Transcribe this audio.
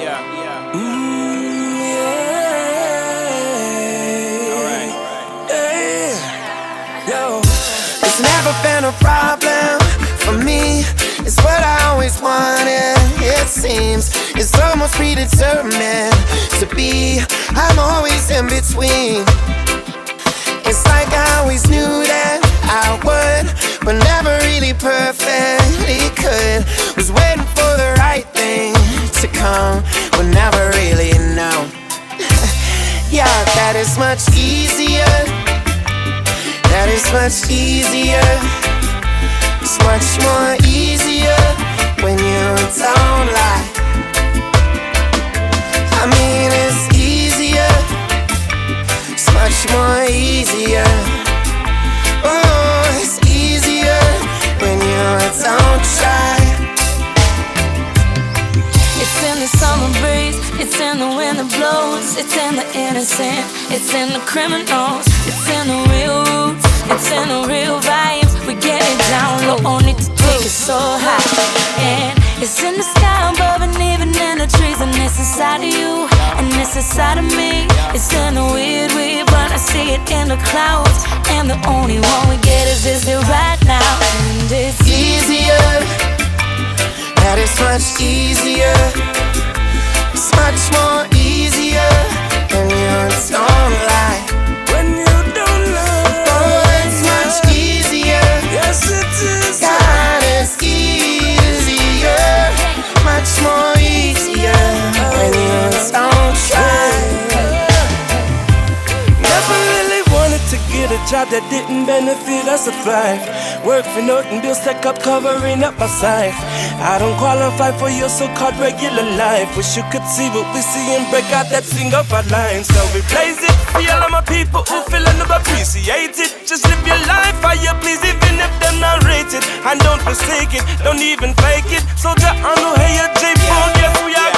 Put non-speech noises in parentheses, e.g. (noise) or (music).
yeah. Mm, yeah. Alright. Yeah. Yo. It's never been a problem for me. It's what I always wanted. It seems it's almost predetermined to be. I'm always in between. It's like I always knew that I would, but never really perfectly could. Was waiting come, but never really know. (laughs) yeah, that is much easier. That is much easier. It's much more easier when you don't lie. I mean, it's easier. It's much more easier. In the wind that blows, it's in the innocent, it's in the criminals, it's in the real roots, it's in the real vibe. We get it down low, only to take it so high. And it's in the sky above and even in the trees, and it's inside of you, and it's inside of me. It's in the weird way, but I see it in the clouds. And the only one we get is this it right now, and it's easier. That is much easier. Job that didn't benefit us to thrive. Work for nothing, bills stack up, covering up my side. I don't qualify for your so-called regular life. Wish you could see what we see and break out that single fat line. So replace it for all of my people who feel and appreciate it. Just live your life how you please, even if they're not rated. And don't mistake it, don't even fake it. So the honor, hey, your J4, yes, we are